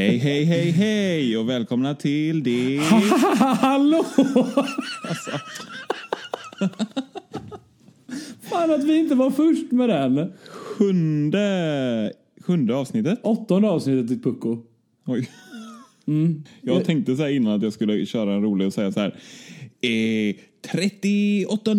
Hej, hej, hej, hej och välkomna till det... Hallå! Alltså. Fan att vi inte var först med den. Sjunde, sjunde avsnittet. Åttonde avsnittet i Pucko. Oj. Mm. Jag tänkte så innan att jag skulle köra en rolig och säga så här. Eh, 38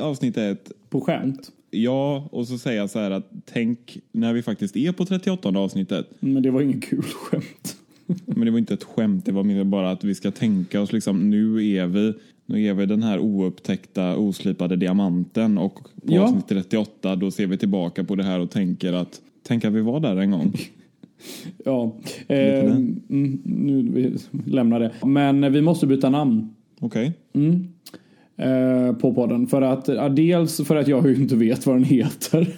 avsnittet. På skämt? Ja, och så säga så här att tänk när vi faktiskt är på 38 avsnittet. Men det var ingen kul skämt. Men det var inte ett skämt, det var mer bara att vi ska tänka oss liksom, nu är vi nu är vi den här oupptäckta, oslipade diamanten och på ja. avsnitt 38 då ser vi tillbaka på det här och tänker att tänk att vi var där en gång. ja, eh, mm, nu vi lämnar det. Men vi måste byta namn. Okej. Okay. Mm. Eh, på podden. För att, ja, dels för att jag ju inte vet vad den heter.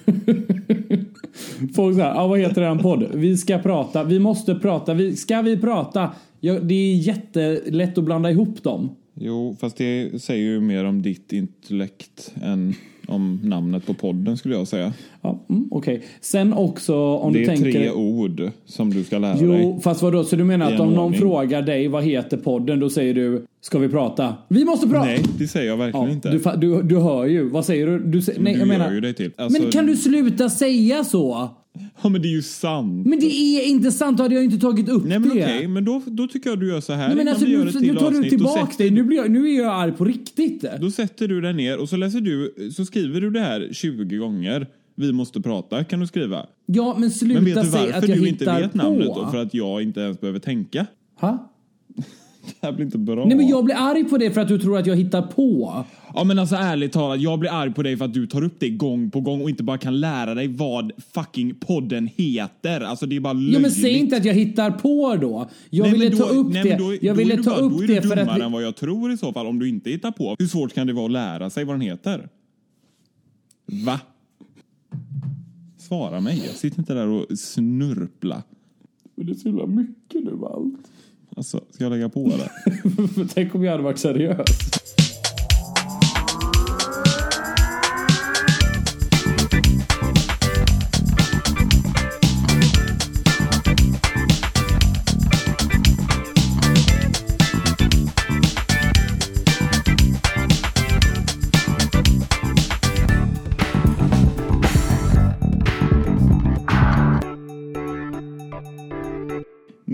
Folk säger, ja, vad heter den podd? Vi ska prata, vi måste prata, vi, ska vi prata? Ja, det är jättelätt att blanda ihop dem. Jo, fast det säger ju mer om ditt intellekt än om namnet på podden skulle jag säga. Ja, mm, Okej. Okay. Sen också om det du tänker... Det är tre ord som du ska lära jo, dig. Jo, fast vadå? Så du menar att om någon frågar dig vad heter podden, då säger du Ska vi prata? Vi måste prata! Nej, det säger jag verkligen ja, inte. Du, du, du hör ju. Vad säger du? Du, nej, du jag menar, ju dig till. Alltså, men kan du sluta säga så? Ja men det är ju sant. Men det är inte sant, då hade jag inte tagit upp Nej men det. okej, okay, men då, då tycker jag du gör så här. Nej, men alltså, nu, nu tar du tillbaka det. Nu, blir jag, nu är jag arg på riktigt. Då sätter du dig ner och så läser du, så skriver du det här 20 gånger. Vi måste prata kan du skriva. Ja men sluta säga att jag hittar på. Men vet du varför du inte vet namnet då? För att jag inte ens behöver tänka. Ha? Det här blir inte bra. Nej men jag blir arg på det för att du tror att jag hittar på. Ja men alltså ärligt talat, jag blir arg på dig för att du tar upp det gång på gång och inte bara kan lära dig vad fucking podden heter. Alltså det är bara löjligt. Ja men säg inte att jag hittar på då. Jag nej, ville då, ta upp nej, det. Då, jag ville ta bara, upp det för att... Då är du dummare än vad jag tror i så fall om du inte hittar på. Hur svårt kan det vara att lära sig vad den heter? Va? Svara mig. Jag sitter inte där och snurpla. Men det är så mycket nu allt. Alltså, ska jag lägga på det? Tänk om jag hade varit seriös.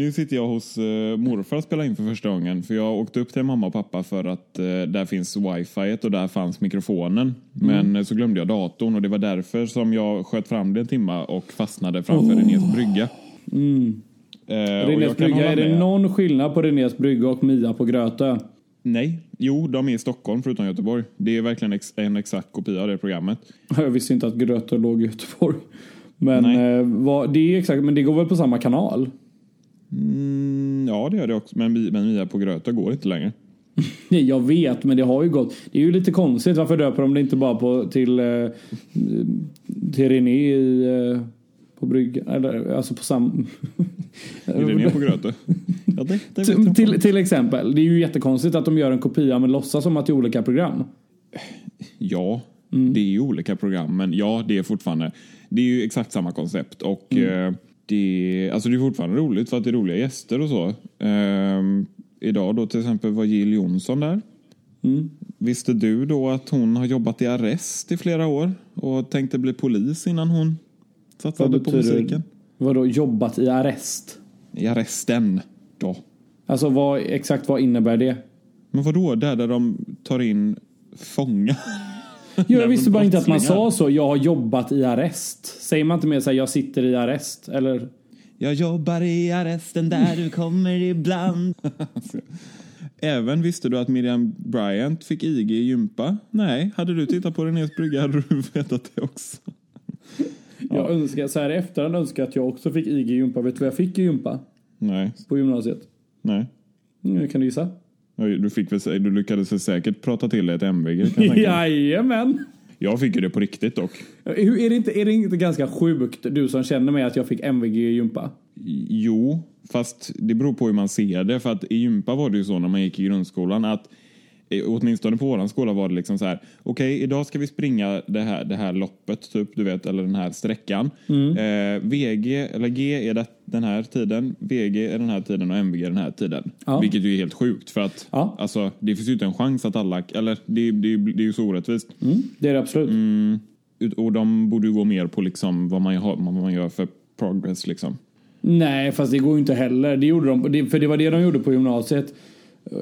Nu sitter jag hos uh, morfar och spelar in för första gången. För jag åkte upp till mamma och pappa för att uh, där finns wifi och där fanns mikrofonen. Mm. Men uh, så glömde jag datorn och det var därför som jag sköt fram det en timma och fastnade framför oh. Renés brygga. Mm. Renés brygga, är det någon skillnad på Renés brygga och Mia på Grötö? Nej, jo de är i Stockholm förutom Göteborg. Det är verkligen ex en exakt kopia av det programmet. Jag visste inte att Grötö låg i Göteborg. Men, vad, det är exakt, men det går väl på samma kanal? Mm, ja, det gör det också. Men, men Mia på Gröta går inte längre. Jag vet, men det har ju gått. Det är ju lite konstigt. Varför döper de det inte bara på, till, eh, till René i, eh, på bryggan? Eller alltså på sam... René på Gröta? Ja, det, det till, till, till, exempel. Det är ju jättekonstigt att de gör en kopia men låtsas som att det är olika program. Ja, mm. det är ju olika program. Men ja, det är fortfarande. Det är ju exakt samma koncept. Och mm. eh, det, alltså det är fortfarande roligt för att det är roliga gäster och så. Um, idag då till exempel var Jill Johnson där. Mm. Visste du då att hon har jobbat i arrest i flera år och tänkte bli polis innan hon satsade på musiken? Vadå jobbat i arrest? I arresten då. Alltså vad, exakt vad innebär det? Men vadå, där där de tar in fångar? jag visste bara inte att man sa så. Jag har jobbat i arrest. Säger man inte mer så här, jag sitter i arrest? Eller? Jag jobbar i arresten där du kommer ibland. Även visste du att Miriam Bryant fick IG i gympa? Nej, hade du tittat på Renés brygga hade du vetat det också. Jag önskar, så här i efterhand önskar att jag också fick IG i gympa. Vet du vad jag fick i gympa? Nej. På gymnasiet? Nej. Mm, kan du gissa? Du, fick väl, du lyckades säkert prata till dig ett MVG? Jajamän! Jag fick ju det på riktigt dock. Är det, inte, är det inte ganska sjukt, du som känner mig, att jag fick MVG i gympa? Jo, fast det beror på hur man ser det. För att i gympa var det ju så när man gick i grundskolan att åtminstone på våran skola var det liksom så här. Okej, okay, idag ska vi springa det här, det här loppet, typ, du vet, eller den här sträckan. Mm. Eh, VG, eller G är det, den här tiden, VG är den här tiden och MVG är den här tiden. Ja. Vilket ju är helt sjukt för att Ja. alltså, det finns ju inte en chans att alla, eller det, det, det är ju så orättvist. Mm, det är det absolut. Ut- Och de borde ju gå mer på liksom vad man, har, vad man gör för progress liksom. Nej, fast det går ju inte heller. Det gjorde de, för det var det de gjorde på gymnasiet.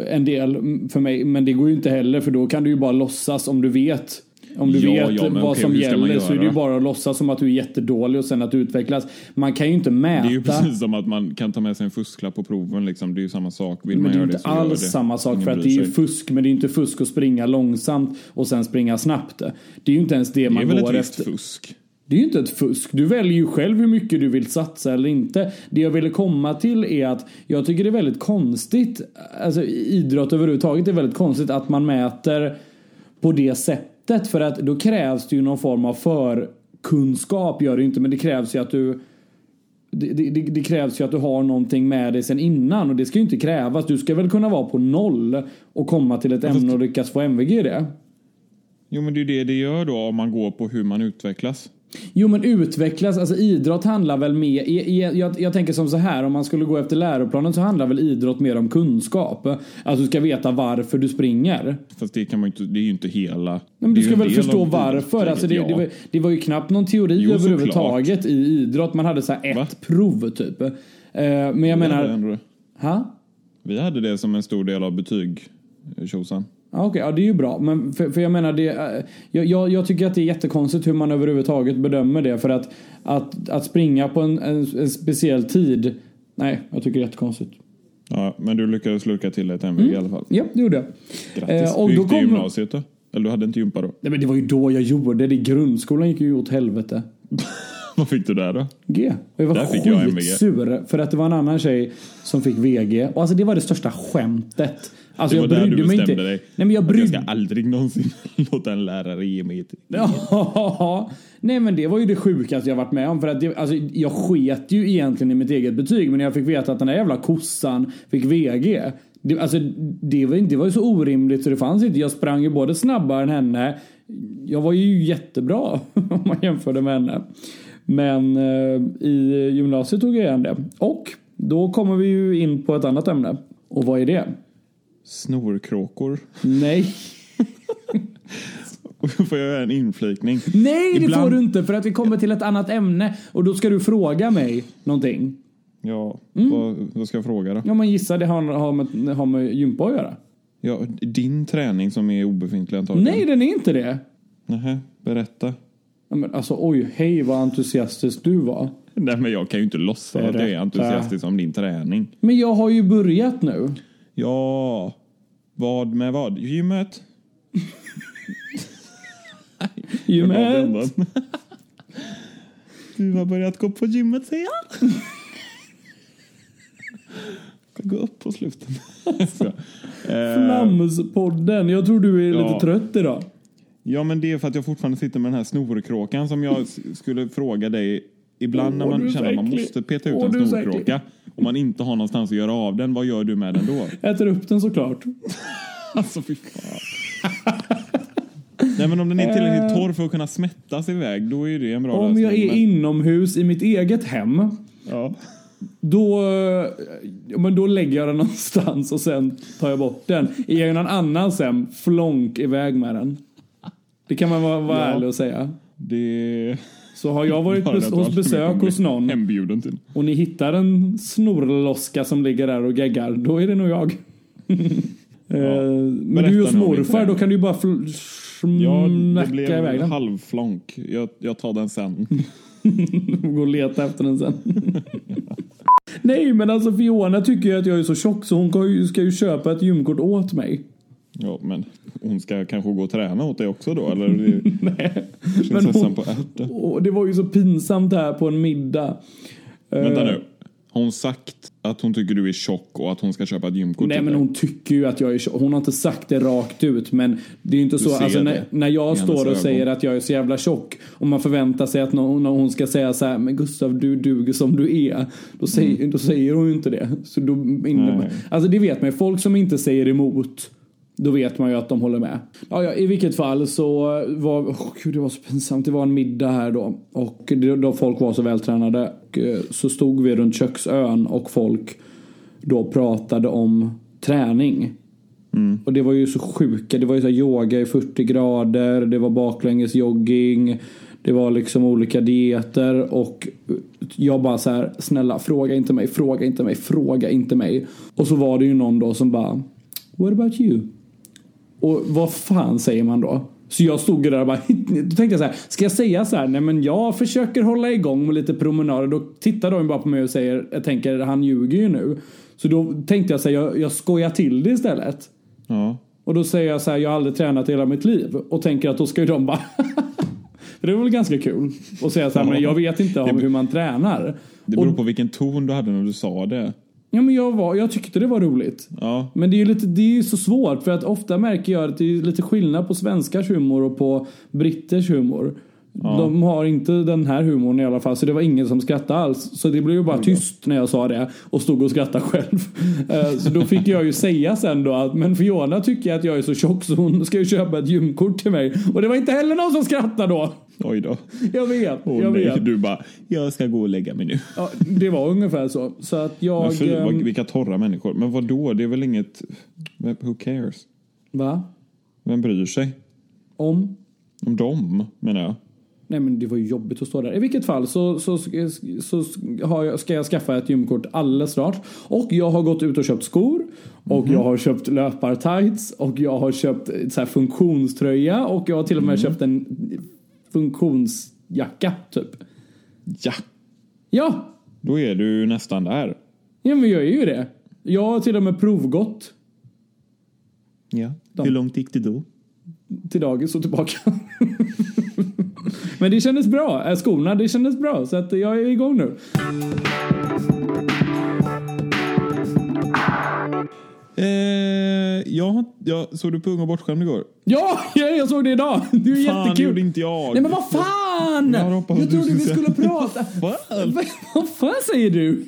En del för mig, men det går ju inte heller för då kan du ju bara låtsas om du vet. Om du Ja, vet ja, vad okej, som gäller så är det ju bara att låtsas som att du är jättedålig och sen att du utvecklas. Man kan ju inte mäta. Det är ju precis som att man kan ta med sig en fusklapp på proven liksom. Det är ju samma sak. Vill Men man det är ju det inte gör alls det. samma sak Ingen för att det är ju fusk men det är inte fusk att springa långsamt och sen springa snabbt. Det är ju inte ens det Det man är väl går ett efter. fusk? Det är ju inte ett fusk. Du väljer ju själv hur mycket du vill satsa eller inte. Det jag ville komma till är att jag tycker det är väldigt konstigt, alltså idrott överhuvudtaget är väldigt konstigt att man mäter på det sättet. För att då krävs det ju någon form av förkunskap, gör det ju inte, men det krävs ju att du det, det, det- krävs ju att du har någonting med dig sen innan och det ska ju inte krävas. Du ska väl kunna vara på noll och komma till ett ämne och lyckas få MVG i det. Jo men det är ju det det gör då om man går på hur man utvecklas. Jo men utvecklas, alltså idrott handlar väl mer, jag, jag tänker som så här om man skulle gå efter läroplanen så handlar väl idrott mer om kunskap. Att du ska veta varför du springer. Fast det kan man inte, det är ju inte hela... Nej, men du ska väl förstå varför. Alltså det, ja. det, var, det var ju knappt någon teori Jo, överhuvudtaget i idrott. Man hade så ett Va? prov typ. Eh, men jag Vi hade menar, det. ha? Vi hade det som en stor del av betyg, tjosan. Ja, Okej, ja det är ju bra. Men för, för jag menar det, eh, jag, jag, jag tycker att det är jättekonstigt hur man överhuvudtaget bedömer det. För att, att, att springa på en, en, en speciell tid, nej, jag tycker det är jättekonstigt. Ja, men du lyckades lurka till ett MVG i alla fall. Ja, det gjorde jag. Grattis. Eh, och Hur gick det i gymnasiet då? Eller du hade inte gympa då? Nej men det var ju då jag gjorde det. I grundskolan gick ju åt helvete. Vad fick du där då? G. Och jag var Där fick jag MVG. skitsur för att det var en annan tjej som fick VG. Och alltså det var det största skämtet. Alltså det var jag där brydde du mig bestämde inte. dig. Nej men jag Att jag ska aldrig någonsin låta en lärare ge mig ett... Nej men det var ju det sjukaste jag varit med om. För att det, alltså, jag sket ju egentligen i mitt eget betyg. Men när jag fick veta att den där jävla kossan fick VG. Det, alltså, det, var, inte- det var ju så orimligt så det fanns inte. Jag sprang ju både snabbare än henne. Jag var ju jättebra om man jämförde med henne. Men eh, i gymnasiet tog jag igen det. Och då kommer vi ju in på ett annat ämne. Och vad är det? Snorkråkor. Nej. Får jag göra en inflikning? Nej, det Ibland- får du inte för att vi kommer till ett annat ämne och då ska du fråga mig någonting. Ja, Mm. vad, vad ska jag fråga då? Ja, man gissar det har, har, med, har med gympa att göra. Ja, din träning som är obefintlig antagligen. Nej, den är inte det. Nähä, berätta. Men alltså oj, hej vad entusiastisk du var. Nej men jag kan ju inte låtsas att jag är entusiastisk om din träning. Men jag har ju börjat nu. Ja, vad med vad? Gymmet? Gymmet. Du har börjat gå på gymmet säger jag. Ska gå upp på slutet. Flamspodden. Jag tror du är Ja. lite trött idag. Ja men det är för att jag fortfarande sitter med den här snorkråkan som jag skulle fråga dig Ibland när man känner att man måste peta ut en snorkråka och man inte har någonstans att göra av den, vad gör du med den då? Äter upp den såklart. Alltså fy fan. Nej men om den är tillräckligt torr för att kunna smättas iväg, då är det en bra Eh. Om jag lösning. är inomhus i mitt eget hem. Ja. Då, men då lägger jag den någonstans och sen tar jag bort den. Är jag i någon annans hem, flonk iväg med den. Det kan man vara, vara Ja. ärlig och säga. Det... Så har jag varit bes- hos besök hos någon Hembjuden till. och ni hittar en snorloska som ligger där och geggar, då är det nog jag. Eh, Men Berätta du är hos om din morfar, då kan du ju bara Ja, det iväg blev den. halvflonk. Jag, jag tar den sen. Gå och leta efter den sen. Nej men alltså Fiona tycker ju att jag är så tjock så hon ska ju- ska ju köpa ett gymkort åt mig. Ja, men hon ska kanske gå och träna åt dig också då? Eller Nej. Men hon, på och det var ju så pinsamt här på en middag. Vänta Eh, nu. Har hon sagt att hon tycker du är tjock och att hon ska köpa ett gymkort Nej till men dig? hon tycker ju att jag är tjock. Hon har inte sagt det rakt ut men det är ju inte så. ser Alltså, när, när jag står och ögon. säger att jag är så jävla tjock och man förväntar sig att någon, hon ska säga så här men Gustav du duger som du är. Då säger, Mm. då säger hon ju inte det. Så då, Nej. alltså det vet man ju. Folk som inte säger emot då vet man ju att de håller med. Ja, ja, I vilket fall så var oh, gud, det var så pinsamt. Det var en middag här då och då folk var så vältränade. Och, eh, så stod vi runt köksön och folk då pratade om träning. Mm. Och det var ju så sjuka. Det var ju så yoga i 40 grader. Det var baklänges jogging. Det var liksom olika dieter och jag bara så här, snälla fråga inte mig, fråga inte mig, fråga inte mig. Och så var det ju någon då som bara, what about you? Och vad fan säger man då? Så jag stod där och bara, då tänkte jag så här, ska jag säga så här, nej men jag försöker hålla igång med lite promenader. Då tittar de bara på mig och säger, jag tänker, han ljuger ju nu. Så då tänkte jag så här, jag, jag skojar till det istället. Ja. Och då säger jag så här, jag har aldrig tränat i hela mitt liv. Och tänker att då ska ju de bara det var väl ganska kul att säga så här, men jag vet inte om hur man tränar. Det beror på vilken ton du hade när du sa det. Ja men jag, var, jag tyckte det var roligt. Ja. Men det är ju lite, det är så svårt för att ofta märker jag att det är lite skillnad på svenskars humor och på britters humor. De har inte den här humorn i alla fall så det var ingen som skrattade alls. Så det blev ju bara tyst när jag sa det och stod och skrattade själv. Eh, så då fick jag ju säga sen då att men Fiona tycker att jag är så tjock så hon ska ju köpa ett gymkort till mig. Och det var inte heller någon som skrattade då. Oj då. Jag vet, Åh, jag nej. vet. Du bara, jag ska gå och lägga mig nu. Ja, det var ungefär så. Så att jag... Men fy, vad, ehm, vilka torra människor. Men vad då? Det är väl inget... Who cares? Va? Vem bryr sig? Om? Om dem, menar jag. Nej men det var ju jobbigt att stå där. I vilket fall så, så, så jag, ska jag skaffa ett gymkort alldeles snart. Och jag har gått ut och köpt skor. Och jag har köpt löpartights. Och jag har köpt så funktionströja. Och jag har till och med köpt en funktionsjacka typ. Ja, Ja, då är du nästan där. ja men jag är ju det. Jag har till och med provgått Ja. Hur långt gick det då? till dagis och tillbaka. men det kändes bra. Äh, skorna, det kändes bra. Så att jag är igång nu. Eh, ja, ja, såg du på Ung och bortskämd igår? Ja, ja, jag såg det idag. Det är Fan, jättekul. gjorde inte jag. Nej men vad fan! Jag Jag trodde vi skulle prata... Fan. Vad fan säger du?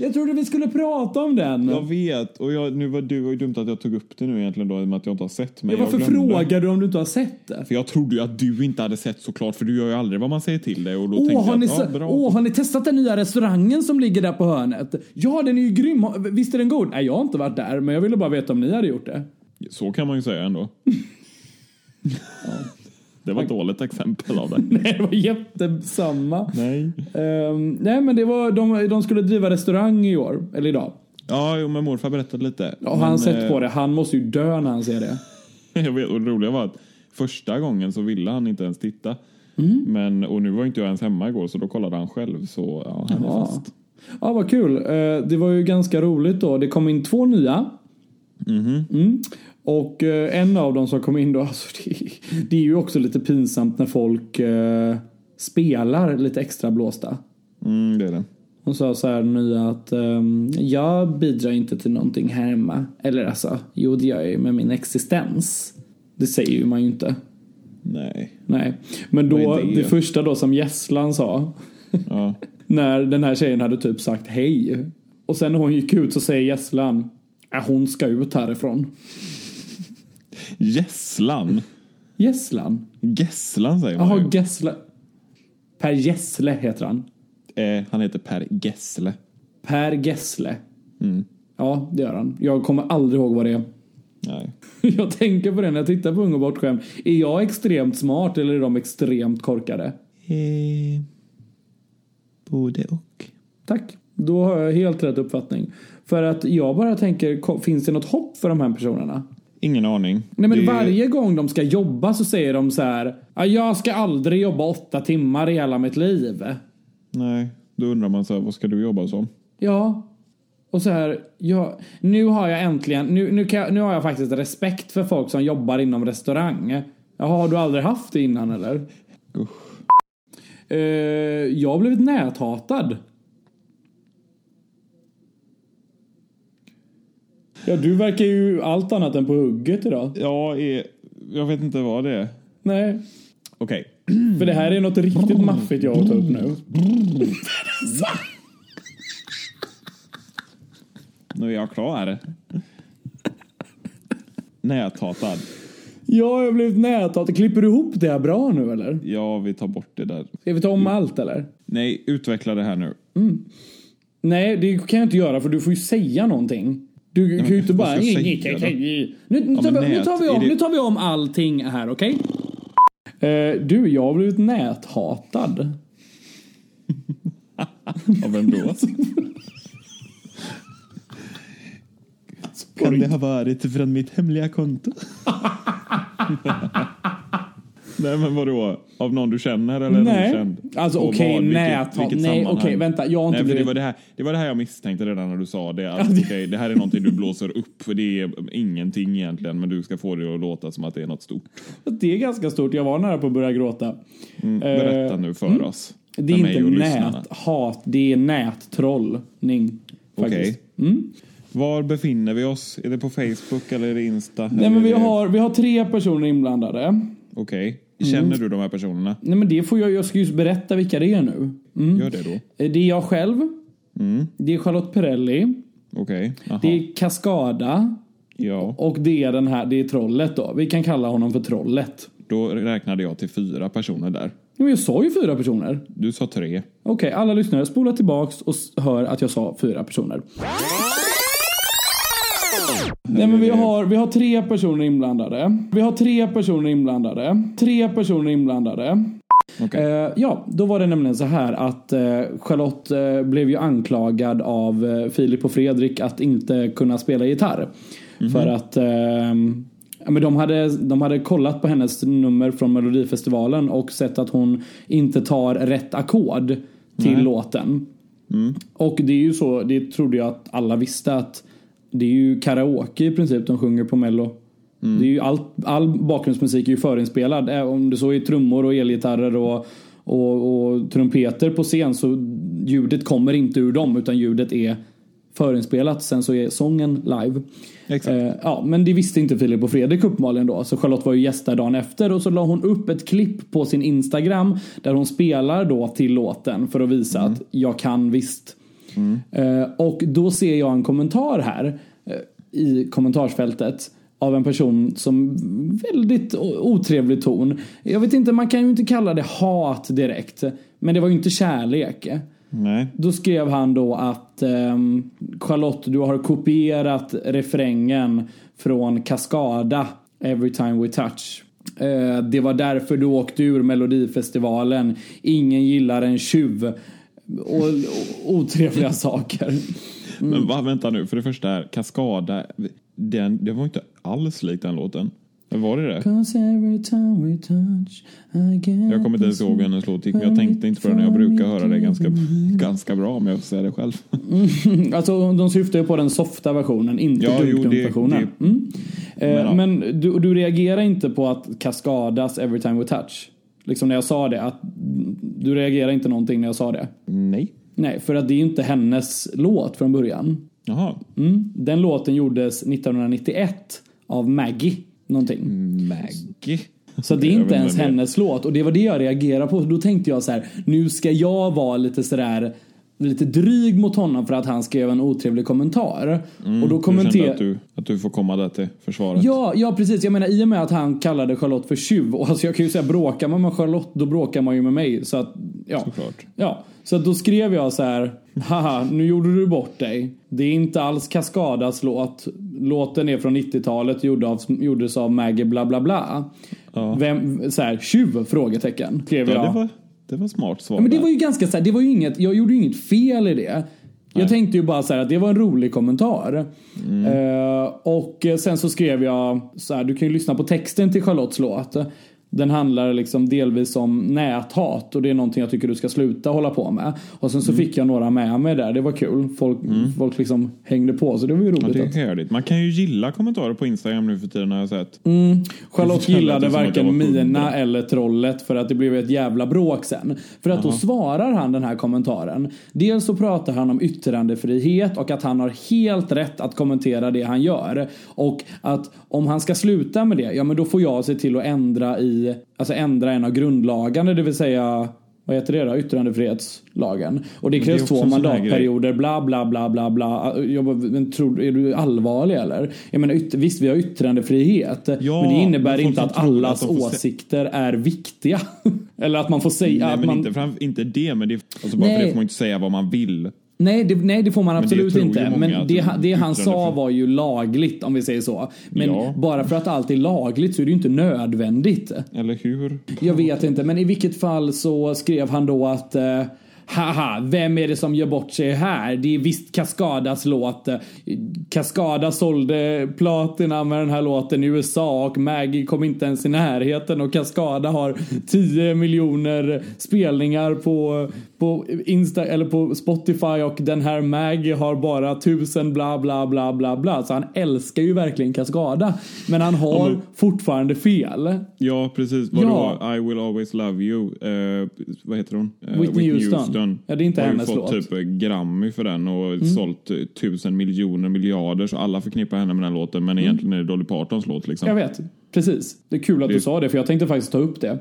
Jag trodde vi skulle prata om den. Jag vet, och jag, nu var, det var ju dumt att jag tog upp det nu egentligen då, i och med att jag inte har sett. Men Ja, varför frågar du om du inte har sett det? För jag trodde ju att du inte hade sett såklart, för du gör ju aldrig vad man säger till dig. Och då Åh, har, ni, att, bra. åh, har ni testat den nya restaurangen som ligger där på hörnet? Ja, den är ju grym. Visst är den god? Nej, jag har inte varit där, men jag ville bara veta om ni hade gjort det. Så kan man ju säga ändå. Det var ett dåligt exempel av dig. Nej, det var jättesamma. Nej. Ehm, nej, men det var, de, de skulle driva restaurang i år, eller idag. Ja, jo, men morfar berättade lite. Ja, har han sett eh, på det? Han måste ju dö när han ser det. Jag vet, och det roliga var att första gången så ville han inte ens titta. Mm. Men, och nu var inte jag ens hemma igår så då kollade han själv så ja, han är Ja. fast. Ja, vad kul. Eh, Det var ju ganska roligt då. Det kom in två nya. Mm. Och eh, en av dem som kom in då, alltså det, det är ju också lite pinsamt när folk eh, spelar lite extra blåsta. Mm, det är det. Hon sa så här nya att ehm, jag bidrar inte till någonting här hemma. Eller alltså, jo det gör jag ju med min existens. Det säger ju man ju inte. Nej. Nej. Men då, är det? det? första då som Gesslan sa. Ja. När den här tjejen hade typ sagt hej. Och sen när hon gick ut så säger Gesslan. Äh, hon ska ut härifrån. Gesslan. Gesslan? Gesslan säger man Jaha, ju. Gessle. Per Gessle heter han. Eh, han heter Per Gessle. Per Gessle. Mm. Ja, det gör han. Jag kommer aldrig ihåg vad det är. Nej. Jag tänker på det när jag tittar på Ung och bortskämd. Är jag extremt smart eller är de extremt korkade? Eh, både och. Tack. Då har jag helt rätt uppfattning. För att jag bara tänker, finns det något hopp för de här personerna? Ingen aning. Nej men Det- varje gång de ska jobba så säger de så här. "Ja, Jag ska aldrig jobba åtta timmar i hela mitt liv. Nej, då undrar man så här, vad ska du jobba som? Ja. Och så här. Ja, nu har jag äntligen. Nu, nu, kan jag, nu har jag faktiskt respekt för folk som jobbar inom restaurang. Jaha, har du aldrig haft det innan eller? Usch. Eh, jag har blivit näthatad. Ja, du verkar ju allt annat än på hugget idag. Ja, är, jag vet inte vad det är. Nej. Okej. För det här är något riktigt maffigt jag har ta upp nu. Nu är jag klar. näthatad. Ja, jag har blivit näthatad. Klipper du ihop det här bra nu eller? Ja, vi tar bort det där. Ska vi ta om allt eller? Nej, utveckla det här nu. Nej, det kan jag inte göra för du får ju säga någonting. Du kan ju inte bara... Nu, tar vi, nu, nät, tar vi är om, det- nu tar vi om allting här, okej? Eh, du, jag har blivit näthatad. Av vem då? Kan det ha varit från mitt hemliga konto? Nej men vadå? Av någon du känner eller Nej. okänd? Alltså, Och okej? Vilket- näthat- vilket nej, okej, vänta, jag har inte Nej, för det, blivit- var det, här, det var det här jag misstänkte redan när du sa det. Att, okej, det här är någonting du blåser upp. För det är ingenting egentligen men du ska få det att låta som att det är något stort. Det är ganska stort. Jag var nära på att börja gråta. Mm, berätta nu för oss. Eh, Det är inte näthat, det är nättrollning. Okej. Faktiskt. Mm. Var befinner vi oss? Är det på Facebook eller är det Insta? Nej, men vi har, vi har tre personer inblandade. Okej. Känner Mm. du de här personerna? Nej, men det får jag, jag ska ju berätta vilka det är nu. Mm. Gör det då. Det är jag själv. Mm. Det är Charlotte Perrelli. Okej. Jaha. Det är Cascada. Ja. Och det är den här, det är trollet då. Vi kan kalla honom för trollet. Då räknade jag till fyra personer där. Men jag sa ju fyra personer. Du sa tre. Okej, alla lyssnare, spola tillbaks och hör att jag sa fyra personer. Nej men vi har, vi har tre personer inblandade. Vi har tre personer inblandade. Tre personer inblandade. Okej. Eh, ja, då var det nämligen så här att eh, Charlotte eh, blev ju anklagad av eh, Filip och Fredrik att inte kunna spela gitarr. För att eh, ja, men de, hade, de hade kollat på hennes nummer från Melodifestivalen och sett att hon inte tar rätt ackord till Nej. låten. Och det är ju så, det trodde jag att alla visste att det är ju karaoke i princip de sjunger på mello. Det är ju all, all bakgrundsmusik är ju förinspelad. Om det så är trummor och elgitarrer och, och, och trumpeter på scen så ljudet kommer inte ur dem utan ljudet är förinspelat. Sen så är sången live. Exakt. Eh, ja, men det visste inte Filip och Fredrik uppenbarligen då. Så Charlotte var ju gäst där dagen efter och så la hon upp ett klipp på sin Instagram där hon spelar då till låten för att visa att jag kan visst. Eh, och då ser jag en kommentar här eh, i kommentarsfältet av en person som väldigt otrevlig ton. Jag vet inte, man kan ju inte kalla det hat direkt. Men det var ju inte kärlek. Nej. Då skrev han då att ehm, Charlotte, du har kopierat refrängen från Cascada, Every time we touch. Eh, det var därför du åkte ur Melodifestivalen. Ingen gillar en tjuv. Och, och otrevliga saker. Men va, vänta nu. För det första här, Cascada. Den, det var inte alls lik den låten. Men var det det? touch I get Jag kommer inte ens ihåg hennes låt gick. Men jag tänkte inte på den. Jag brukar höra det ganska, ganska bra om jag får säga det själv. Alltså de syftar ju på den softa versionen, inte Ja, det- Mm. Eh, Men, men ja. du, du reagerar inte på att Cascadas Every time we touch? Liksom när jag sa det, att du reagerar inte någonting när jag sa det? Nej. Nej, för att det är ju inte hennes låt från början. Jaha. Mm. Den låten gjordes 1991 av Maggie någonting. Maggie. Så det är inte ens hennes låt. Och det var det jag reagerade på. Då tänkte jag så här, nu ska jag vara lite sådär lite dryg mot honom för att han skrev en otrevlig kommentar. och då Mm, Du kände kommenterade... att du, att du får komma där till försvaret. Ja, ja, precis. Jag menar i och med att han kallade Charlotte för tjuv. Och alltså jag kan ju säga bråkar man med Charlotte då bråkar man ju med mig. Så att, ja. Såklart. Ja, så att då skrev jag så här. Haha, nu gjorde du bort dig. Det är inte alls Cascadas låt. Låten är från 90-talet, gjord av, gjordes av Maggie bla bla bla. Ja. Vem, så här, tjuv? Frågetecken. Skrev Ja, jag. det, var, det var smart svar. Ja, men det var ju ganska så här, det var ju inget, jag gjorde ju inget fel i det. Jag tänkte ju bara så här att det var en rolig kommentar. Mm. Eh, och sen så skrev jag så här, du kan ju lyssna på texten till Charlottes låt. Den handlar liksom delvis om näthat och det är någonting jag tycker du ska sluta hålla på med. Och sen så Mm. fick jag några med mig där, det var kul. Folk, folk liksom hängde på så det var ju Ja, roligt. det att, är härligt. Man kan ju gilla kommentarer på Instagram nu för tiden har jag sett. Charlotte Det kändes gillade att varken var mina eller trollet för att det blev ett jävla bråk sen. För att då svarar han den här kommentaren. Dels så pratar han om yttrandefrihet och att han har helt rätt att kommentera det han gör. Och att om han ska sluta med det, ja men då får jag se till att ändra i, alltså ändra en av grundlagarna, det vill säga vad heter det då? Yttrandefrihetslagen. Och det krävs två mandatperioder, bla bla bla bla bla. Jag bara, men tror, är du allvarlig eller? Jag menar, yt, visst vi har yttrandefrihet. Ja, men det innebär men inte att allas att åsikter är viktiga. eller att man får säga Nej, att men man... inte, fram, inte det, men det, alltså bara Nej. för det får man inte säga vad man vill. Nej det, nej, det får man det absolut inte. Men det, det- han- sa yttrandefrihet- var ju lagligt om vi säger så. Men Ja. bara för att allt är lagligt så är det ju inte nödvändigt. Eller hur? Jag vet inte, men i vilket fall så skrev han då att eh, Haha, vem är det som gör bort sig här? Det är visst Cascadas låt. Cascada sålde platina med den här låten i USA och Maggie kom inte ens i närheten och Cascada har 10 miljoner spelningar på, på, Insta, eller på Spotify och den här Maggie har bara tusen bla bla bla bla bla. Så han älskar ju verkligen Cascada. Men han har men- fortfarande fel. Ja, precis. Vadå? Ja. I will always love you. Eh, vad heter hon? Eh, Whitney Houston. Ja, det är inte har ju hennes fått låt. Mm. typ eh, Grammy för den och sålt eh, tusen miljoner miljarder så alla förknippar henne med den låten men egentligen är det Dolly Partons låt liksom. Jag vet, precis. Det är kul att du Det- sa det för jag tänkte faktiskt ta upp det.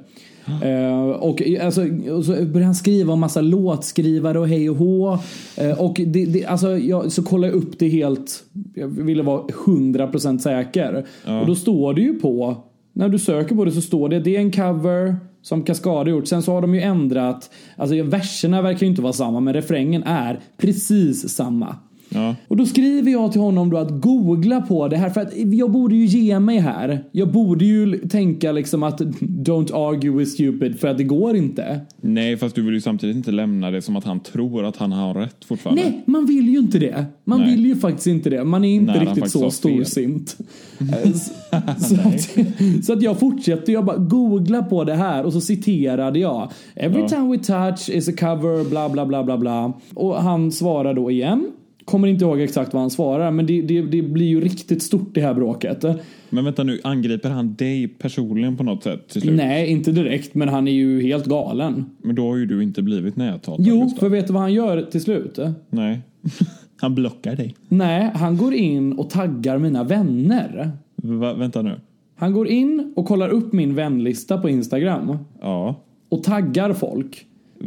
Eh, och, i- alltså, och så började han skriva om massa låtskrivare och hej och hå. Eh, och det, det, alltså, jag, så kollade jag upp det helt, jag ville vara 100% säker. Och då står det ju på, när du söker på det så står det, det är en cover som Cascada gjort. Sen så har de ju ändrat, alltså verserna verkar ju inte vara samma men refrängen är precis samma. Ja. Och då skriver jag till honom då att googla på det här för att jag borde ju ge mig här. Jag borde ju tänka liksom att don't argue with stupid för att det går inte. Nej, fast du vill ju samtidigt inte lämna det som att han tror att han har rätt fortfarande. Nej, man vill ju inte det. Man Nej. vill ju faktiskt inte det. Man är inte han riktigt så storsint. Eh, så, så, att, så att jag fortsätter. Jag bara googla på det här och så citerade jag. Every Ja. time we touch is a cover bla bla bla bla bla. Och han svarar då igen. Kommer inte ihåg exakt vad han svarar men det, det, det blir ju riktigt stort det här bråket. Men vänta nu, angriper han dig personligen på något sätt till slut? Nej, inte direkt men han är ju helt galen. Men då har ju du inte blivit näthatad. Jo, Gustav. för vet du vad han gör till slut? Nej. han blockar dig. Nej, han går in och taggar mina vänner. Va, vänta nu. Han går in och kollar upp min vänlista på Instagram Ja. och taggar folk.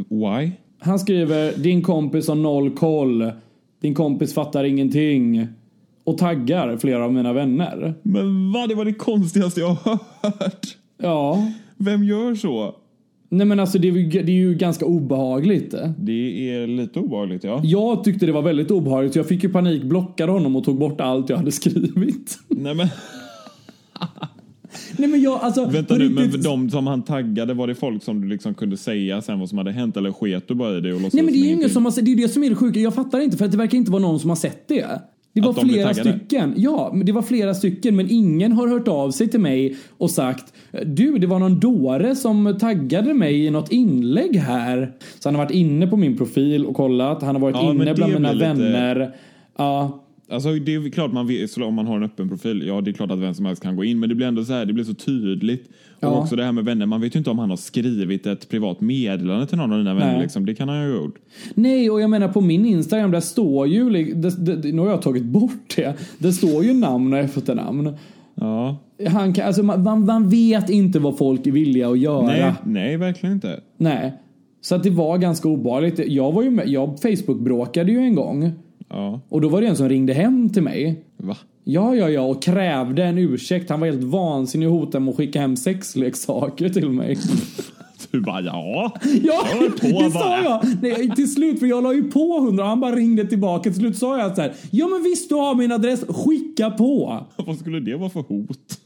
Why? Han skriver din kompis har noll koll. Din kompis fattar ingenting. Och taggar flera av mina vänner. Men vad? Det var det konstigaste jag har hört. Ja. Vem gör så? Nej men alltså det är, ju, det är ju ganska obehagligt. Det är lite obehagligt, ja. Jag tyckte det var väldigt obehagligt jag fick ju panik, blockade honom och tog bort allt jag hade skrivit. Nej men Nej men jag alltså... vänta nu, men de som han taggade, var det folk som du liksom kunde säga sen vad som hade hänt eller sket du bara i det och Nej men det är ju ingen som har sett, det är det som är det sjuka. Jag fattar inte för att det verkar inte vara någon som har sett det. Det var de flera stycken. Ja, det var flera stycken men ingen har hört av sig till mig och sagt Du, det var någon dåre som taggade mig i något inlägg här. Så han har varit inne på min profil och kollat. Han har varit Ja, inne bland mina lite- vänner. Ja, Alltså det är klart man vet, om man har en öppen profil, ja det är klart att vem som helst kan gå in men det blir ändå så här, det blir så tydligt. Ja. Och också det här med vänner, man vet ju inte om han har skrivit ett privat meddelande till någon av dina vänner Nej. liksom, det kan han ju ha gjort. Nej, och jag menar på min Instagram där står ju, det, det, nu har jag tagit bort det. Det står ju namn och efternamn. Ja. Han kan, alltså man, man vet inte vad folk är villiga att göra. Nej, nej, verkligen inte. Nej. Så att det var ganska obehagligt. Jag var ju med, jag Facebook-bråkade ju en gång. Ja. Och då var det en som ringde hem till mig. Va? Ja, ja, ja, och krävde en ursäkt. Han var helt vansinnig och hotade med att skicka hem sexleksaker till mig. Du bara ja. Ja, på det sa jag! Nej, till slut, för jag la ju på hundra han bara ringde tillbaka. Till slut sa jag så här. Ja men visst du har min adress, skicka på! Vad skulle det vara för hot?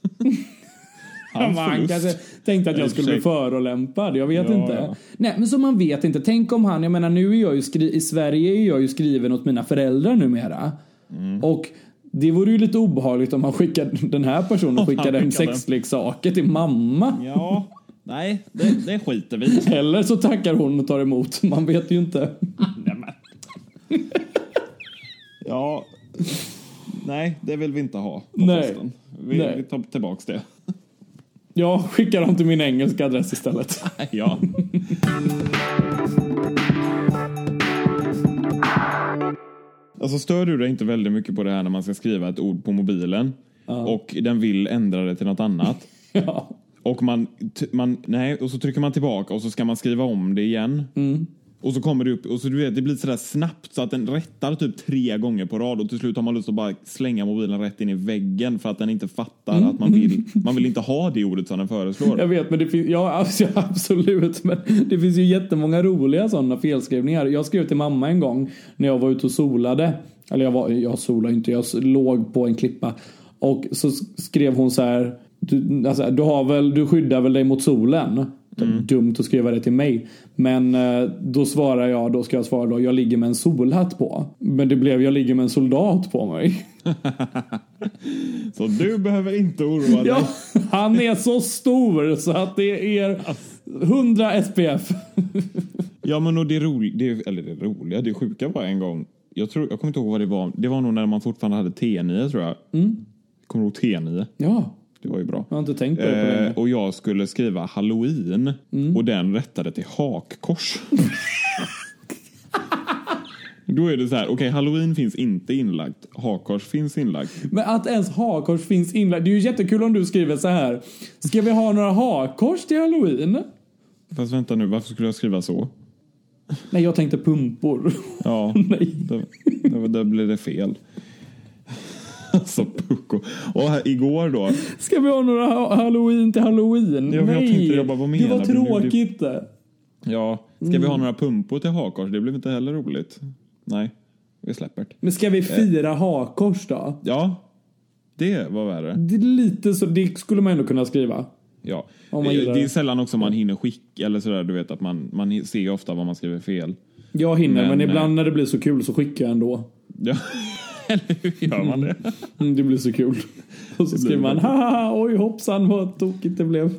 Hans kanske tänkte att jag och skulle bli förolämpad, jag vet Ja, inte. ja. Nej, men så man vet inte. Tänk om han, jag menar nu är jag ju skri- i Sverige är jag ju skriven åt mina föräldrar numera. Mm. Och det vore ju lite obehagligt om han skickade, den här personen han skickade skickade. sexleksaker till mamma. Ja, nej, det, det skiter vi i. Eller så tackar hon och tar emot, man vet ju inte. Ja, nej, det vill vi inte ha på Nej. posten. Vi, Nej. vi tar tillbaks det. Jag skickar dem till min engelska adress istället. Ja. Alltså stör du dig inte väldigt mycket på det här när man ska skriva ett ord på mobilen och den vill ändra det till något annat? Ja. Och man, man, nej, och så trycker man tillbaka och så ska man skriva om det igen. Och så kommer det upp och så du vet, det blir sådär snabbt så att den rättar typ tre gånger på rad och till slut har man lust att bara slänga mobilen rätt in i väggen för att den inte fattar att man vill, man vill inte ha det ordet som den föreslår. Jag vet, men det finns, ja alltså, absolut, men det finns ju jättemånga roliga sådana felskrivningar. Jag skrev till mamma en gång när jag var ute och solade. Eller jag, var, jag solade inte, jag låg på en klippa. Och så skrev hon så här, du, alltså, du, har väl, du skyddar väl dig mot solen? Dumt att skriva det till mig. Men eh, då svarar jag, då ska jag svara då, jag ligger med en solhatt på. Men det blev, jag ligger med en soldat på mig. Så du behöver inte oroa dig. Ja, han är så stor så att det är 100 SPF. Ja, men och det, roliga, eller det roliga, det sjuka var en gång, jag, tror, jag kommer inte ihåg vad det var, det var nog när man fortfarande hade T9 tror jag. Kommer du ihåg T9? Ja, Det var ju bra. jag har inte tänkt på det på Eh, länge. och jag skulle skriva halloween och den rättade till hakkors. Då är det så här, okej halloween finns inte inlagt, hakkors finns inlagt. Men att ens hakkors finns inlagt. Det är ju jättekul om du skriver så här. Ska vi ha några hakkors till halloween? Fast vänta nu, varför skulle jag skriva så? Nej, jag tänkte pumpor. Ja, Nej. då, då, då blev det fel. Alltså pucko. Och här, igår då, Ska vi ha några ha- halloween till halloween? Ja, men jag Nej, tänkte jag bara, vad det var tråkigt det. ja, ska vi ha några pumpor till hakkors? Det blev inte heller roligt. Nej, vi släpper det. Men ska vi fira hakkors då? Ja, det var värre. Det är lite så, det skulle man ändå kunna skriva. Ja. Om man Det, det är sällan också man hinner skicka eller sådär, du vet att man, man ser ofta vad man skriver fel. Jag hinner, men, Men, ibland eh, när det blir så kul så skickar jag ändå. Ja, eller hur gör man det? Mm, det blir så kul. Och så skriver man haha, oj hoppsan vad tokigt det blev.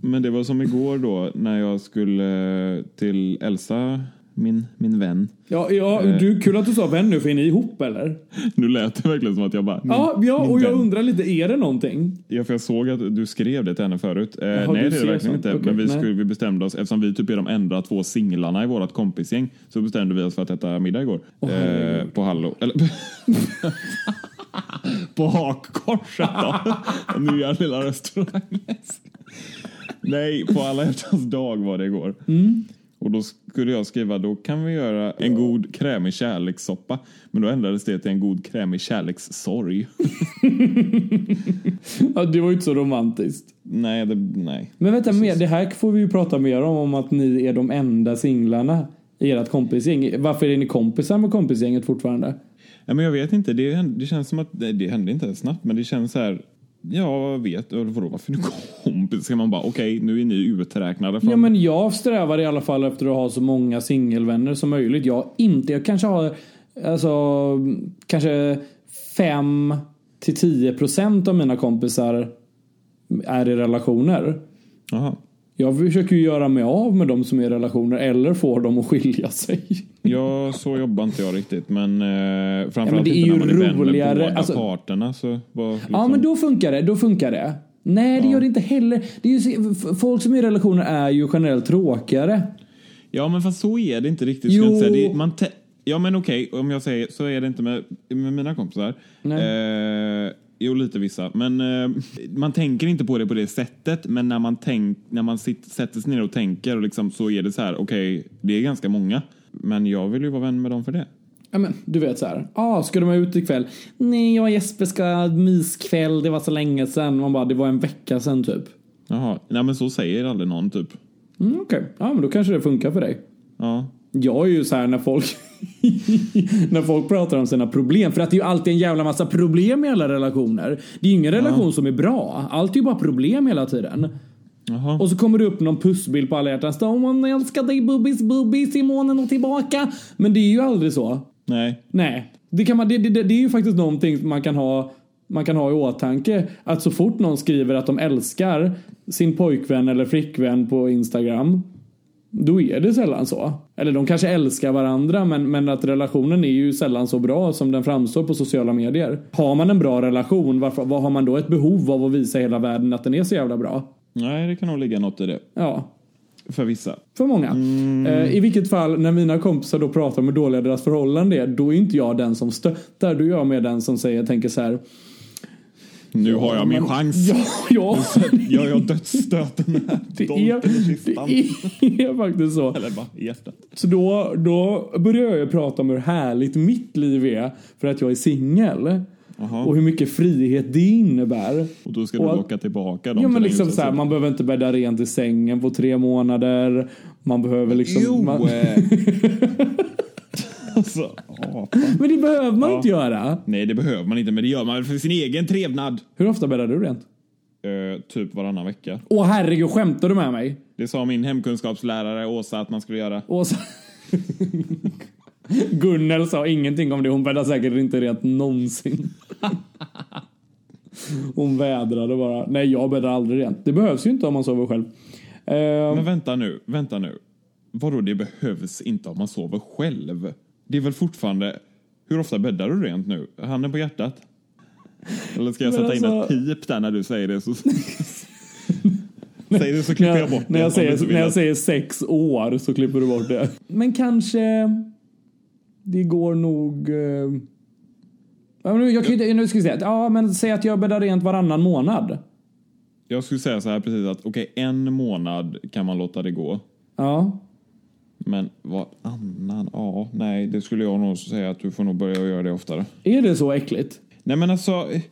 Men det var som igår då när jag skulle till Elsa, min, min vän. Ja, ja Eh. du, kul att du sa vän nu, för är ni ihop eller? Nu lät det verkligen som att jag bara... Ja, min- ja och jag undrar lite, är det någonting? Ja, för jag såg att du skrev det till henne förut. Eh, Jaha, nej, det är det verkligen sånt. inte. Okej, men vi, nej. skulle, vi bestämde oss, eftersom vi typ är de enda två singlarna i vårt kompisgäng, så bestämde vi oss för att äta middag igår. eh, på Hallo. Eller, på Hakkorset då. Nya lilla restaurangen. nej, på alla hjärtans dag var det igår. Mm. Och då skulle jag skriva, då kan vi göra en god krämig kärlekssoppa. Men då ändrades det till en god krämig kärlekssorg. Ja, det var ju inte så romantiskt. nej, det, nej. Men vänta, mer, det här får vi ju prata mer om, om att ni är de enda singlarna i ert kompisgäng. Varför är ni kompisar med kompisgänget fortfarande? Ja, men jag vet inte, det, det känns som att det, det hände inte snabbt, men det känns så här. Ja, jag vet. Vadå, varför är du kompis? Ska man bara, okej, nu är ni uträknade från... Ja, men jag strävar i alla fall efter att ha så många singelvänner som möjligt. Jag inte, jag kanske har alltså kanske 5 till 10 procent av mina kompisar är i relationer. Jaha. Jag försöker ju göra mig av med de som är i relationer eller få dem att skilja sig. Ja, så jobbar inte jag riktigt, men eh, framförallt Ja, men det är inte när man är vän med roligare, båda alltså- parterna. Så liksom, Ja, men då funkar det. Då funkar det. Nej, det gör det inte heller. Det är ju, folk som är i relationer är ju generellt tråkigare. Ja, men fast så är det inte riktigt. Jo. Säga. Det, man ja, men okej, om jag säger så är det inte med, med mina kompisar. Eh, jo, lite vissa. Men eh, man tänker inte på det på det sättet. Men när man, tänk, när man sit, sätter sig ner och tänker och liksom, så är det så här, okej, det är ganska många. Men jag vill ju vara vän med dem för det. Ja, men du vet så här. Ah, ska de ha ut ikväll? Nej, jag och Jesper ska myskväll. Det var så länge sedan. Man bara, det var en vecka sedan typ. Jaha, nej men så säger aldrig någon typ. Mm, Okej, ja men då kanske det funkar för dig. Ja, Jag är ju så här när folk när folk pratar om sina problem. För att det är ju alltid en jävla massa problem i alla relationer. Det är ju ingen relation som är bra. Allt är ju bara problem hela tiden. Jaha. Och så kommer det upp någon pussbild på alla hjärtans dag. Man älskar dig bubbis bubbis i månen och tillbaka. Men det är ju aldrig så. nej. Nej, det, kan man, det, det, det är ju faktiskt någonting man kan ha man kan ha i åtanke att så fort någon skriver att de älskar sin pojkvän eller flickvän på Instagram då är det sällan så. Eller de kanske älskar varandra men, men att relationen är ju sällan så bra som den framstår på sociala medier. Har man en bra relation, varför, vad har man då ett behov av att visa hela världen att den är så jävla bra? Nej, det kan nog ligga något i det. Ja, För vissa. för många. Eh, I vilket fall, när mina kompisar då pratar om hur dåliga deras förhållande är, då är inte jag den som stöttar. Då är jag med den som säger, tänker så här. Nu har jag min chans. Ja, ja. Gör jag dödsstöten här? Det är, det är faktiskt så. Eller bara i hjärtat. Så då, då börjar jag prata om hur härligt mitt liv är för att jag är singel. Jaha. Och hur mycket frihet det innebär. Och då ska du Och tillbaka dem Ja men liksom så här, man behöver inte bädda rent i sängen på tre månader. Man behöver liksom... Jo! Man, eh. alltså, men det behöver man Ja. inte göra. Nej, det behöver man inte, men det gör man för sin egen trevnad. Hur ofta bäddar du rent? Eh, typ varannan vecka. Åh herregud, skämtar du med mig? Det sa min hemkunskapslärare Åsa att man skulle göra. Så... Gunnel sa ingenting om det. Hon bäddar säkert inte rent någonsin. Hon vädrade bara. Nej, jag bäddar aldrig rent. Det behövs ju inte om man sover själv. Eh, Men vänta nu, vänta nu. Vadå det behövs inte om man sover själv? Det är väl fortfarande... Hur ofta bäddar du rent nu? Handen på hjärtat? Eller ska jag sätta in alltså- ett pip där när du säger det? Så... Säg det så klipper när, jag bort när, det. jag om du säger, när jag att- säger sex år så klipper du bort det. Men kanske... Det går nog... ja, men Jag inte- nu ska vi säga. Ja, men säg att jag bäddar rent varannan månad. Jag skulle säga så här precis att okej, en månad kan man låta det gå. Ja. Men varannan? Ja, nej, det skulle jag nog säga att du får nog börja göra det oftare. Är det så äckligt? Nej men alltså, eh,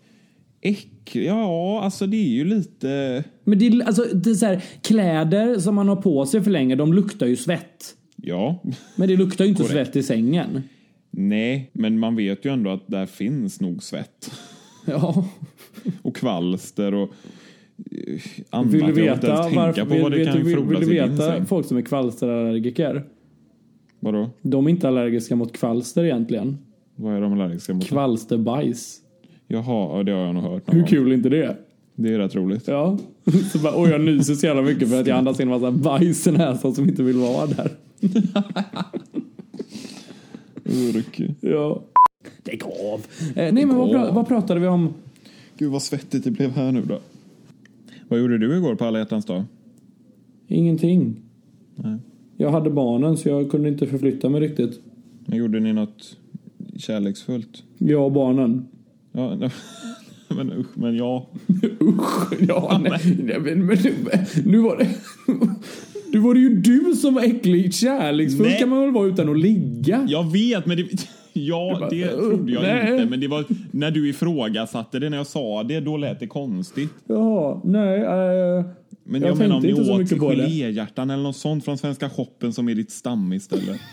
äck, ja alltså det är ju lite... Men det, är- alltså, det är så här, kläder som man har på sig för länge, de luktar ju svett. Ja, Men det luktar ju inte svett i sängen. nej, men man vet ju ändå att där finns nog svett. Ja. Och kvalster och annat. Vill du jag vill inte veta varför? vad Vill, kan vet, du- vill, vill du veta folk som är kvalsterallergiker? Vadå? De är inte allergiska mot kvalster egentligen. Vad är de allergiska mot? Kvalsterbajs. Jaha, ja, det har jag nog hört någon Hur kul är inte det? Det är rätt roligt. Ja. Så bara, och jag nyser så jävla mycket för att jag andas in en massa bajs i näsan som inte vill vara där. Urk. Ja. Lägg av. Eh, nej men vad, vad pratade vi om? Gud vad svettigt det blev här nu då. Vad gjorde du igår på alla hjärtans dag? Ingenting. Nej. Jag hade barnen så jag kunde inte förflytta mig riktigt. Men gjorde ni något kärleksfullt? Jag och barnen. Ja, nej, men usch, men ja. Usch, ja, nej, nej, men, men nu var det... Nu var det ju du som var äcklig. Kärleksfull Nej. kan man väl vara utan att ligga? Jag vet, men det... Ja, bara, det uh, trodde jag nej. inte. Men det var när du ifrågasatte det, när jag sa det, då lät det konstigt. Jaha, nej. eh, Men Jag jag, menar om ni åt geléhjärtan eller något sånt från Svenska shoppen som är ditt stam istället.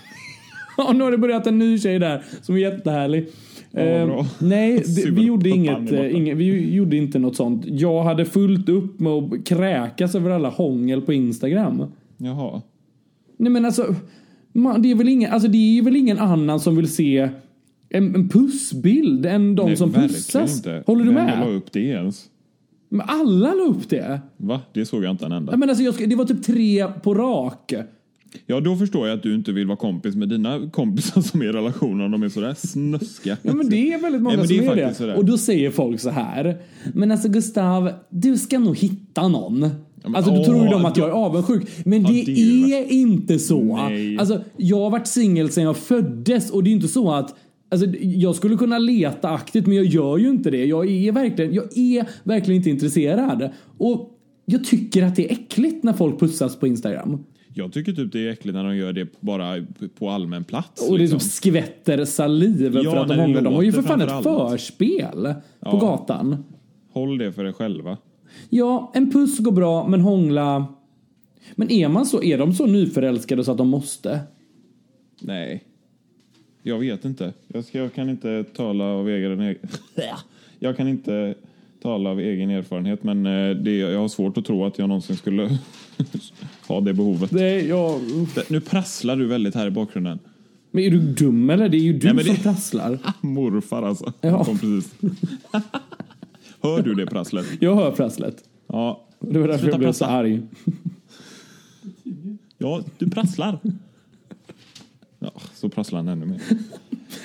Ja, nu har det börjat en ny tjej där som är jättehärlig. Ja, Eh, nej, det, vi, gjorde inget, inget, vi gjorde inte något sånt. Jag hade fullt upp med att kräkas över alla hångel på Instagram. Jaha. Nej men alltså, man, det, är väl ingen, alltså det är väl ingen annan som vill se en, en pussbild än de Nej, som pussas. inte. Håller du Vem la med? upp det ens? Men alla la upp det. Va? Det såg jag inte en enda. Ja, men alltså, jag, ska- det var typ tre på rak. Ja, då förstår jag att du inte vill vara kompis med dina kompisar som är i relationen. De är sådär snuskiga. Ja men det är väldigt många det som är är, det. sådär. Och då säger folk så här. Men alltså Gustav, du ska nog hitta någon. Men, alltså då åh, tror ju de att jag är avundsjuk. Men Ja, det, det är inte så. Nej. Alltså jag har varit singel sedan jag föddes och det är inte så att Alltså, jag skulle kunna leta aktivt men jag gör ju inte det. Jag är verkligen, jag är verkligen inte intresserad. Och jag tycker att det är äckligt när folk pussas på Instagram. Jag tycker typ det är äckligt när de gör det bara på allmän plats. Och det liksom. typ skvätter saliv Ja, för att de det hånglar. De har ju för fan ett allt. förspel på Ja. gatan. Håll det för dig själva. Ja, en puss går bra, men hångla... Men är man så, är de så nyförälskade så att de måste? Nej. Jag vet inte. Jag, ska, jag kan inte tala av egen... Jag kan inte tala av egen erfarenhet men eh, det, jag har svårt att tro att jag någonsin skulle ha det behovet. Det, ja, Nu prasslar du väldigt här i bakgrunden. men är du dum eller? Det är ju du Nej, som det- prasslar. Morfar alltså. Ja. Precis. Hör du det prasslet? Jag hör prasslet. Ja. Det var därför Sluta jag blev så prassla. arg. Ja, du prasslar. Ja, så prasslar han ännu mer.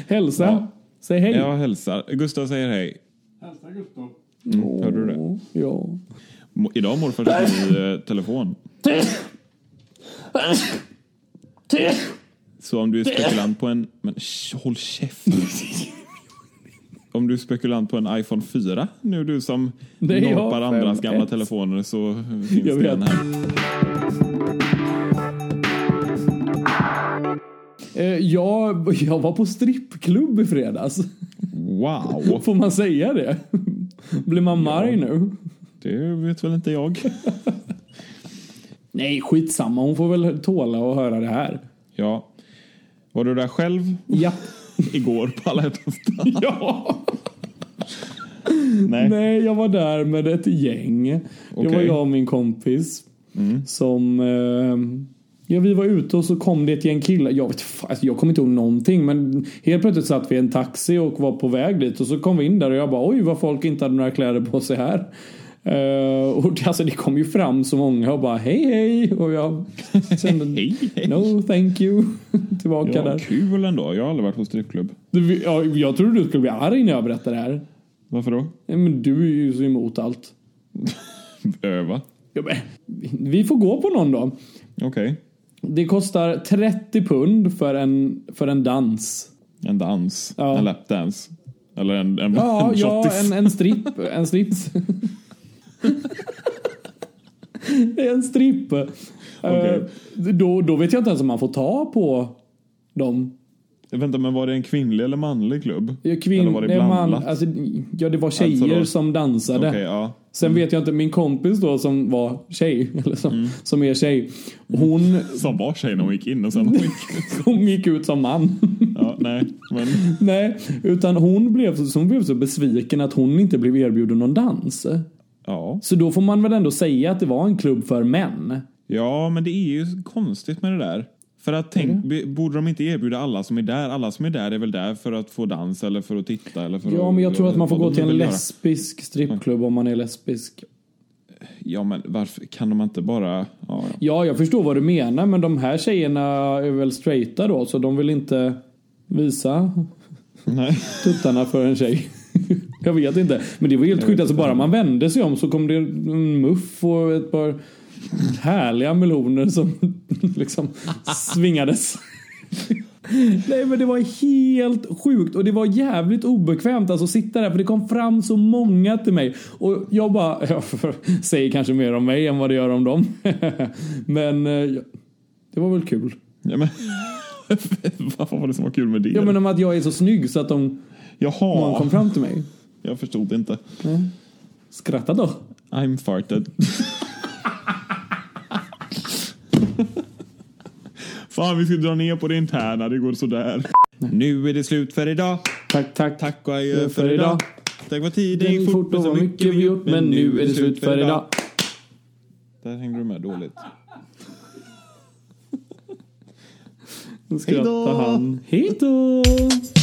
Hälsa. Ja. Säg hej. Jag hälsar. Gustav säger hej. Hälsa Gustav. Mm, hörde du det? Ja. Mo- Idag morfar sitter i eh, telefon. Så om du är spekulant på en... Men sh, håll käften. Om du är spekulant på en iPhone 4, nu du som norpar andras 5S. gamla telefoner så finns Jag det vet. en här. Eh, jag, jag var på strippklubb i fredags. Wow, Får man säga det? Blir man marg nu? det vet väl inte jag. Nej, skitsamma. Hon får väl tåla att höra det här. Ja. Var du där själv Ja. igår på alla hjärtans dag? ja. Nej. Nej, jag var där med ett gäng. Det var jag och min kompis. Som... Eh, ja, vi var ute och så kom det ett gäng killar. Jag, vet, alltså, jag kommer inte ihåg någonting. Men helt plötsligt satt vi i en taxi och var på väg dit. Och så kom vi in där och jag bara oj vad folk inte hade några kläder på sig här. Eh, och det, alltså, det kom ju fram så många och bara hej hej. Och jag kände Hej, hej. no thank you. Tillbaka Ja, där. kul ändå. Jag har aldrig varit på strippklubb. Du, ja, jag trodde du skulle bli arg när jag berättade det här. Varför då? Men du är ju så emot allt. Öva. Ja, men, vi får gå på någon då. Okej. Det kostar 30 pund för en, för en dans. En dans. Ja. En lapdance. Eller en, en, Ja, en ja en, en stripp. En stripp. Det är en stripp. Okej. Eh, då, då vet jag inte ens om man får ta på dem. Vänta, men var det en kvinnlig eller manlig klubb? Ja, Kvinn, Eller var det man, alltså, ja, det var tjejer Alltså som dansade. Okej, ja. Sen vet jag inte, min kompis då som var tjej, eller som, Mm. som är tjej. Hon, Som var tjej när hon gick in och sen hon gick ut. hon gick ut som man. Ja, nej. Men, Nej, utan hon blev, hon blev så besviken att hon inte blev erbjuden någon dans. Ja. Så då får man väl ändå säga att det var en klubb för män. ja, men det är ju konstigt med det där. För att tänk, be- borde de inte erbjuda alla som är där? Alla som är där är väl där för att få dans eller för att titta eller för Ja, att, men jag tror att man får gå till en göra. lesbisk strippklubb om man är lesbisk. Ja, men varför kan de inte bara... Ja, ja. Ja, jag förstår vad du menar, men de här tjejerna är väl straighta då, så de vill inte visa Nej. tuttarna för en tjej. Jag vet inte. Men det var helt sjukt. Alltså bara man vände sig om så kom det en muff och ett par härliga meloner som liksom svingades. Nej men det var helt sjukt och det var jävligt obekvämt alltså att sitta där för det kom fram så många till mig och jag bara, jag säger kanske mer om mig än vad det gör om dem. Men eh, det var väl kul. Ja, men, vad var det som var kul med det? Jag menar med att jag är så snygg så att de, Jaha, kom fram till mig. jag förstod inte. Skratta då. I'm farted. Fan, vi ska dra ner på det interna. Det går sådär. Nu är det slut för idag. Tack, tack. Tack och adjö för idag. Tack vad tiden Det gick fort och så mycket vi gjort men nu är det slut för idag. Där hängde du med dåligt. Hejdå! han. Hejdå! We're